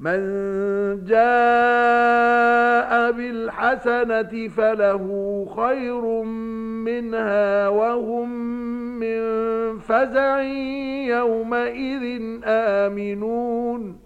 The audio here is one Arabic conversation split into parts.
من جاء بالحسنة فله خير منها وهم من فزع يومئذ آمنون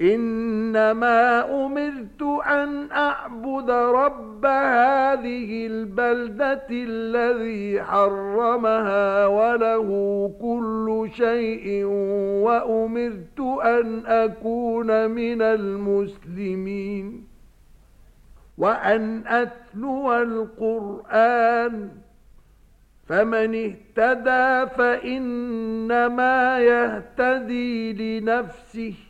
إنما أمرت أن أعبد رب هذه البلدة الذي حرمها وله كل شيء وأمرت أن أكون من المسلمين وأن أتلو القرآن فمن اهتدى فإنما يهتدي لنفسه.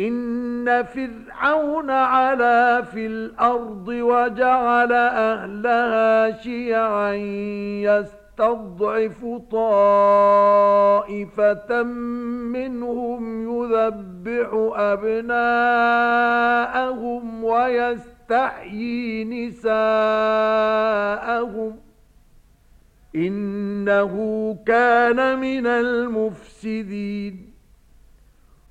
ان فرعون علا في الأرض وجعل اهلها شيعا يستضعف طائفة منهم يذبح ابناءهم ويستحيي نساءهم انه كان من المفسدين